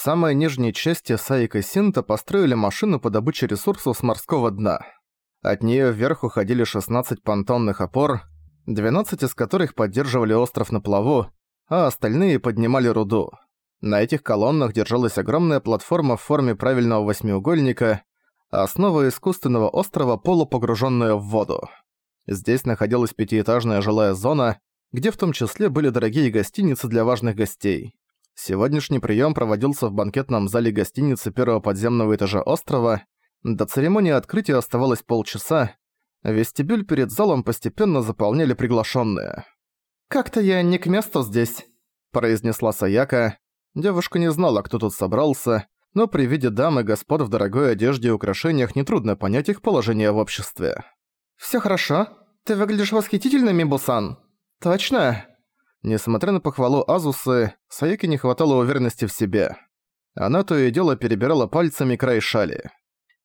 самой нижней части Саика Синта построили машину по добыче ресурсов с морского дна. От нее вверх уходили 16 понтонных опор, 12 из которых поддерживали остров на плаву, а остальные поднимали руду. На этих колоннах держалась огромная платформа в форме правильного восьмиугольника, основа искусственного острова, полупогруженная в воду. Здесь находилась пятиэтажная жилая зона, где в том числе были дорогие гостиницы для важных гостей. Сегодняшний прием проводился в банкетном зале гостиницы первого подземного этажа острова. До церемонии открытия оставалось полчаса. Вестибюль перед залом постепенно заполняли приглашенные. «Как-то я не к месту здесь», – произнесла Саяка. Девушка не знала, кто тут собрался, но при виде дамы и господ в дорогой одежде и украшениях нетрудно понять их положение в обществе. «Всё хорошо. Ты выглядишь восхитительно, Мибусан». «Точно?» Несмотря на похвалу Азусы, Саяке не хватало уверенности в себе. Она то и дело перебирала пальцами край шали.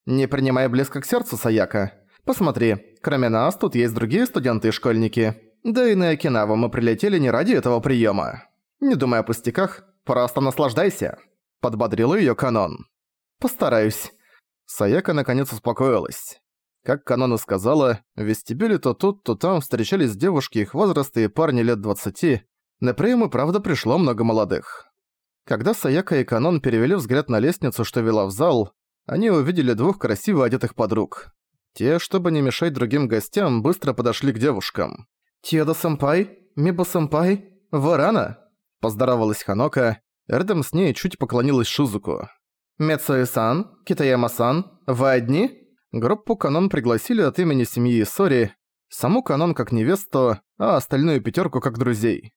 «Не принимай близко к сердцу, Саяка. Посмотри, кроме нас тут есть другие студенты и школьники. Да и на Окинаву мы прилетели не ради этого приема. Не думай о пустяках, просто наслаждайся», — подбодрил её Канон. «Постараюсь». Саяка наконец успокоилась. Как Канона сказала, в вестибюле то тут, то там встречались девушки их возраста и парни лет 20. На прием и правда пришло много молодых. Когда Саяка и Канон перевели взгляд на лестницу, что вела в зал, они увидели двух красиво одетых подруг. Те, чтобы не мешать другим гостям, быстро подошли к девушкам. «Тиода-сэмпай? Мибо-сэмпай? Варана?» – поздоровалась Ханока. Рядом с ней чуть поклонилась Шузуку. «Мецуэ-сан? Китаяма-сан? Вы одни?» Группу Канон пригласили от имени семьи Сори, саму Канон как невесту, а остальную пятерку как друзей.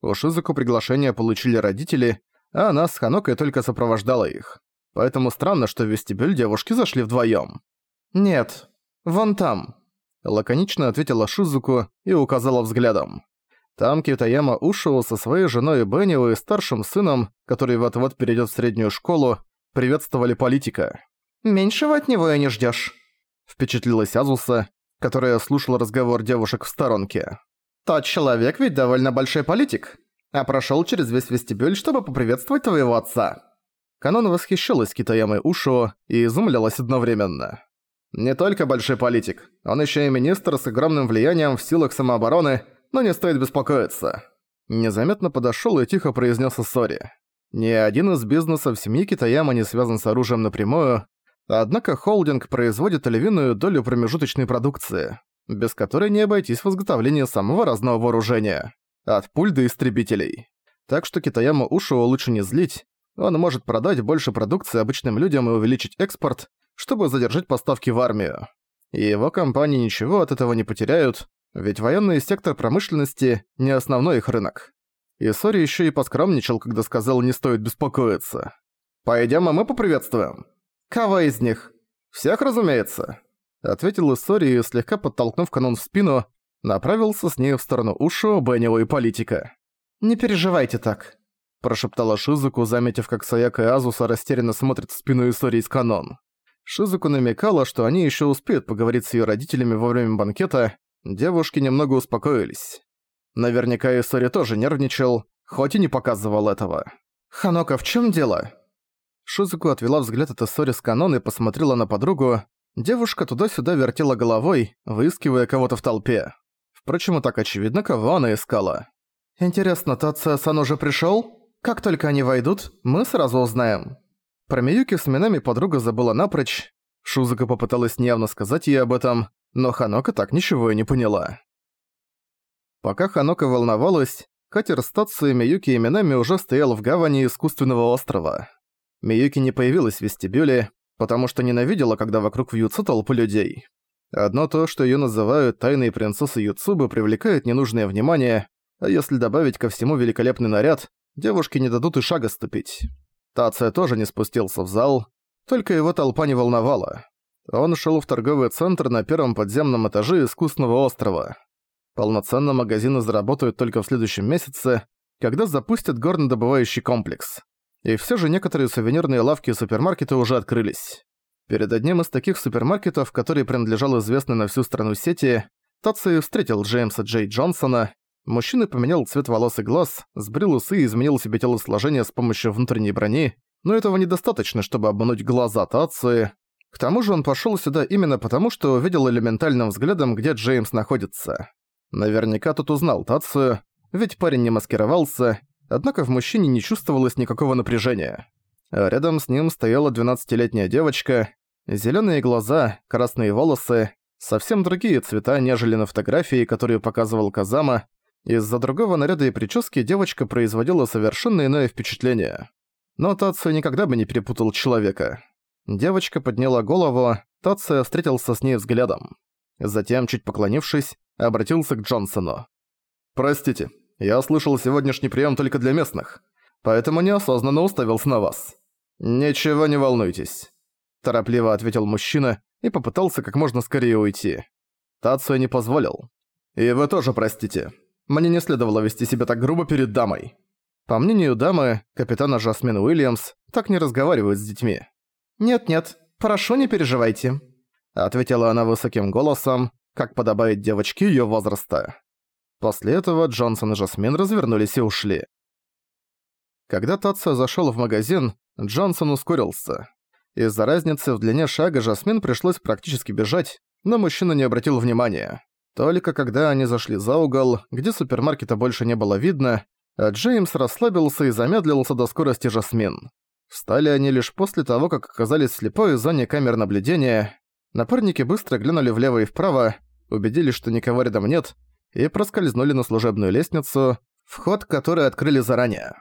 У Шизуку приглашение получили родители, а она с Ханокой только сопровождала их. Поэтому странно, что в вестибюль девушки зашли вдвоем. «Нет, вон там», — лаконично ответила Шизуку и указала взглядом. Там Китаяма Ушио со своей женой Беннио и старшим сыном, который вот-вот перейдет в среднюю школу, приветствовали политика. «Меньшего от него и не ждешь впечатлилась Азуса, которая слушала разговор девушек в сторонке. «Тот человек ведь довольно большой политик, а прошёл через весь вестибюль, чтобы поприветствовать твоего отца». Канон восхищалась Китаямой Ушо и изумлялась одновременно. «Не только большой политик, он ещё и министр с огромным влиянием в силах самообороны, но не стоит беспокоиться». Незаметно подошёл и тихо произнес Сори. Ни один из бизнесов семьи Китаяма не связан с оружием напрямую, Однако холдинг производит львиную долю промежуточной продукции, без которой не обойтись в изготовлении самого разного вооружения, от пуль до истребителей. Так что Китаяма Ушио лучше не злить, он может продать больше продукции обычным людям и увеличить экспорт, чтобы задержать поставки в армию. И его компании ничего от этого не потеряют, ведь военный сектор промышленности – не основной их рынок. И Сори еще и поскромничал, когда сказал «не стоит беспокоиться». «Пойдем, а мы поприветствуем». «Кого из них?» «Всех, разумеется», — ответил Иссори и, слегка подтолкнув Канон в спину, направился с ней в сторону Ушо, Беннио и Политика. «Не переживайте так», — прошептала Шизуку, заметив, как Саяка и Азуса растерянно смотрят в спину Иссори и Канон. Шизуку намекала, что они еще успеют поговорить с ее родителями во время банкета, девушки немного успокоились. Наверняка Иссори тоже нервничал, хоть и не показывал этого. «Ханока, в чем дело?» Шузуку отвела взгляд от Иссори с канон и посмотрела на подругу. Девушка туда-сюда вертела головой, выискивая кого-то в толпе. Впрочем, и так очевидно, кого она искала. «Интересно, Тация-сан уже пришёл? Как только они войдут, мы сразу узнаем». Про Миюки с Минами подруга забыла напрочь. Шузука попыталась нервно сказать ей об этом, но Ханока так ничего и не поняла. Пока Ханока волновалась, катер с Тацией, Миюки и Минами уже стоял в гавани искусственного острова. Миюки не появилась в вестибюле, потому что ненавидела, когда вокруг вьются толпы людей. Одно то, что её называют тайной принцессой Юцубы, привлекает ненужное внимание, а если добавить ко всему великолепный наряд, девушке не дадут и шага ступить. Тация тоже не спустился в зал, только его толпа не волновала. Он шел в торговый центр на первом подземном этаже искусственного острова. Полноценно магазины заработают только в следующем месяце, когда запустят горнодобывающий комплекс. И все же некоторые сувенирные лавки и супермаркеты уже открылись. Перед одним из таких супермаркетов, который принадлежал известной на всю страну сети, Таци встретил Джеймса Джей Джонсона. Мужчина поменял цвет волос и глаз, сбрил усы и изменил себе телосложение с помощью внутренней брони. но этого недостаточно, чтобы обмануть глаза Тации. К тому же он пошёл сюда именно потому, что увидел элементальным взглядом, где Джеймс находится. Наверняка тут узнал Тацию, ведь парень не маскировался, однако в мужчине не чувствовалось никакого напряжения. Рядом с ним стояла 12-летняя девочка, зелёные глаза, красные волосы, совсем другие цвета, нежели на фотографии, которую показывал Казама. Из-за другого наряда и прически девочка производила совершенно иное впечатление. Но Тацию никогда бы не перепутал человека. Девочка подняла голову, Тация встретился с ней взглядом. Затем, чуть поклонившись, обратился к Джонсону. «Простите, я слышал сегодняшний прием только для местных, поэтому неосознанно уставился на вас». «Ничего не волнуйтесь», – торопливо ответил мужчина и попытался как можно скорее уйти. Тацию не позволил. «И вы тоже простите. Мне не следовало вести себя так грубо перед дамой». По мнению дамы, капитана Жасмин Уильямс так не разговаривают с детьми. «Нет-нет, прошу, не переживайте», — ответила она высоким голосом, как подобает девочке её возраста. После этого Джонсон и Жасмин развернулись и ушли. Когда Татсо зашёл в магазин, Джонсон ускорился. Из-за разницы в длине шага Жасмин пришлось практически бежать, но мужчина не обратил внимания. Только когда они зашли за угол, где супермаркета больше не было видно, Джеймс расслабился и замедлился до скорости Жасмин. Встали они лишь после того, как оказались в слепой зоне камер наблюдения. Напарники быстро глянули влево и вправо, убедились, что никого рядом нет, и проскользнули на служебную лестницу, вход который открыли заранее.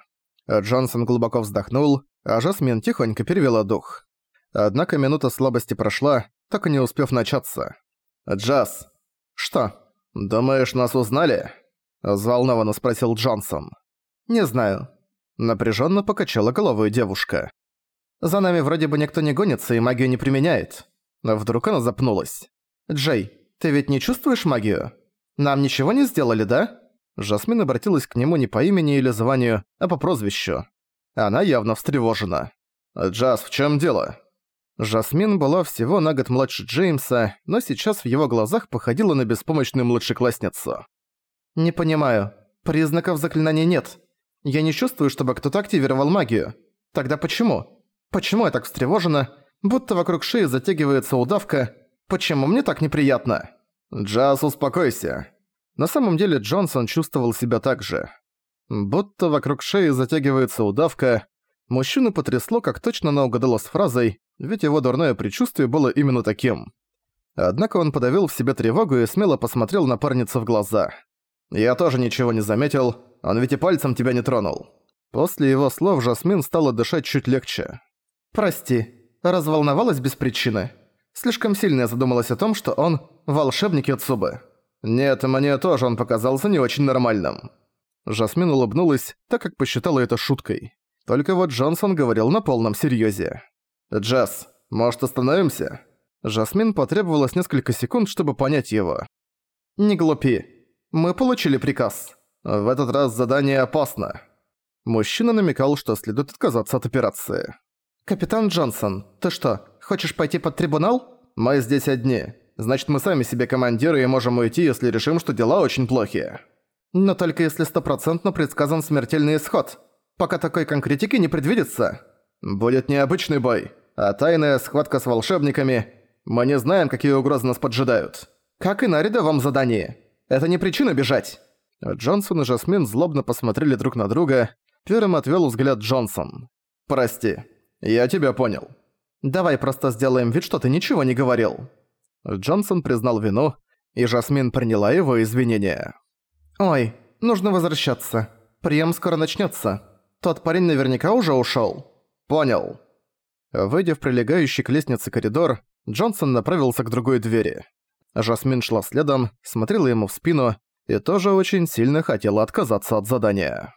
Джонсон глубоко вздохнул, а Жасмин тихонько перевела дух. Однако минута слабости прошла, так и не успев начаться. «Джаз!» «Что? Думаешь, нас узнали?» – взволнованно спросил Джонсон. «Не знаю». Напряженно покачала головой девушка. «За нами вроде бы никто не гонится и магию не применяет». Вдруг она запнулась. «Джей, ты ведь не чувствуешь магию? Нам ничего не сделали, да?» Жасмин обратилась к нему не по имени или званию, а по прозвищу. Она явно встревожена. «Джаз, в чем дело?» Жасмин была всего на год младше Джеймса, но сейчас в его глазах походила на беспомощную младшеклассницу. «Не понимаю. Признаков заклинания нет. Я не чувствую, чтобы кто-то активировал магию. Тогда почему? Почему я так встревожена, будто вокруг шеи затягивается удавка? Почему мне так неприятно? Джаз, успокойся. На самом деле Джонсон чувствовал себя так же. Будто вокруг шеи затягивается удавка. Мужчину потрясло, как точно она угадала с фразой, ведь его дурное предчувствие было именно таким. Однако он подавил в себе тревогу и смело посмотрел на парницу в глаза. «Я тоже ничего не заметил, он ведь и пальцем тебя не тронул». После его слов Жасмин стала дышать чуть легче. «Прости, разволновалась без причины. Слишком сильно я задумалась о том, что он – волшебник Яцубы». «Нет, мне тоже он показался не очень нормальным». Жасмин улыбнулась, так как посчитала это шуткой. Только вот Джонсон говорил на полном серьёзе. «Джаз, может остановимся?» Жасмин потребовалось несколько секунд, чтобы понять его. «Не глупи. Мы получили приказ. В этот раз задание опасно. Мужчина намекал, что следует отказаться от операции. «Капитан Джонсон, ты что, хочешь пойти под трибунал? Мы здесь одни. Значит, мы сами себе командиры и можем уйти, если решим, что дела очень плохие. Но только если стопроцентно предсказан смертельный исход. Пока такой конкретики не предвидится. Будет необычный бой, а тайная схватка с волшебниками. Мы не знаем, какие угрозы нас поджидают. Как и на рядовом задании. Это не причина бежать». Джонсон и Жасмин злобно посмотрели друг на друга. Первым отвел взгляд Джонсон. «Прости, я тебя понял. Давай просто сделаем вид, что ты ничего не говорил». Джонсон признал вину, и Жасмин приняла его извинения. «Ой, нужно возвращаться. Прием скоро начнется. Тот парень наверняка уже ушел. «Понял». Выйдя в прилегающий к лестнице коридор, Джонсон направился к другой двери. Жасмин шла следом, смотрела ему в спину и тоже очень сильно хотела отказаться от задания.